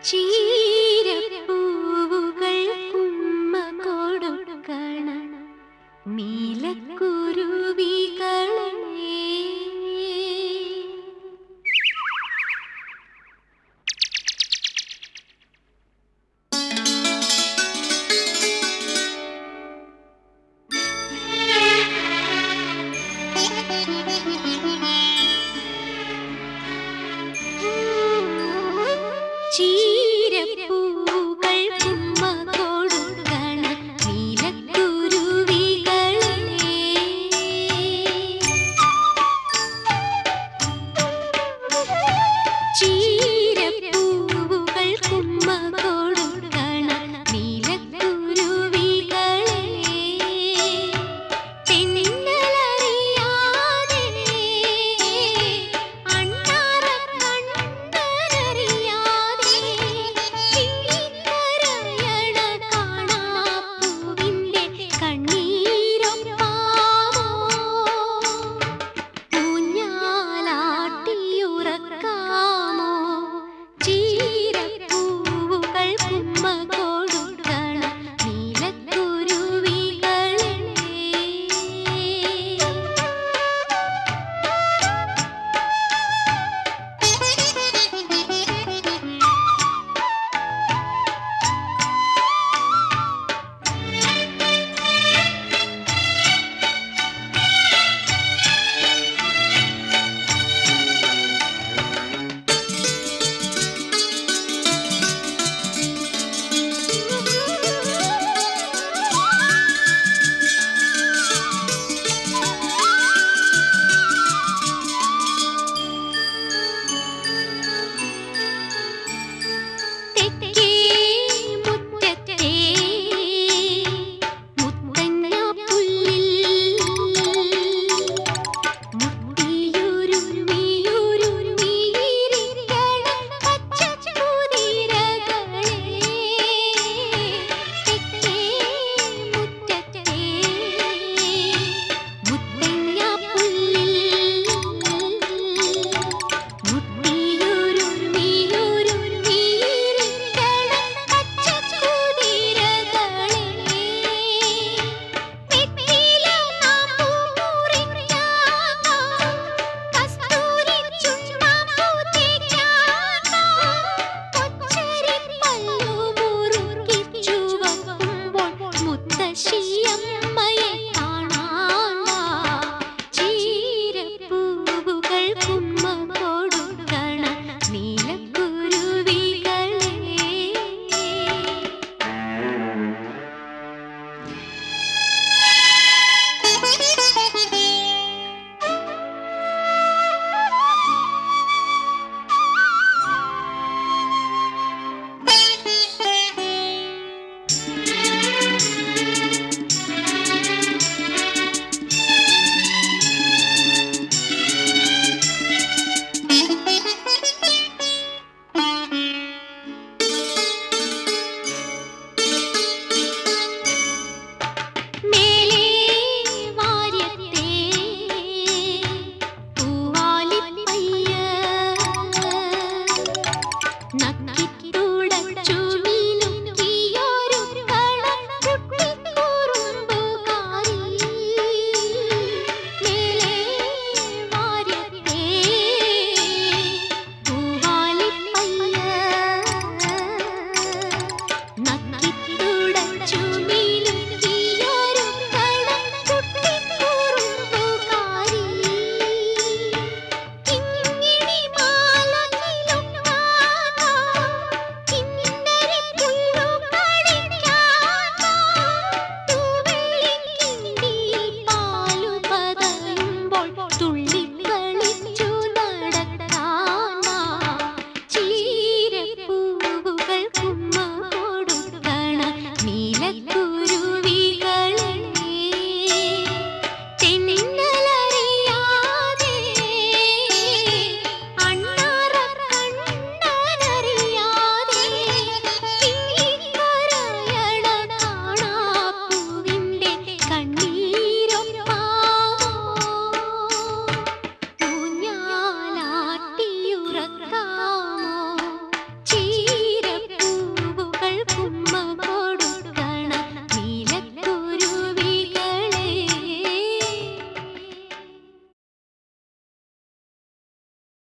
记忆。几。knock knock నీలకూరు.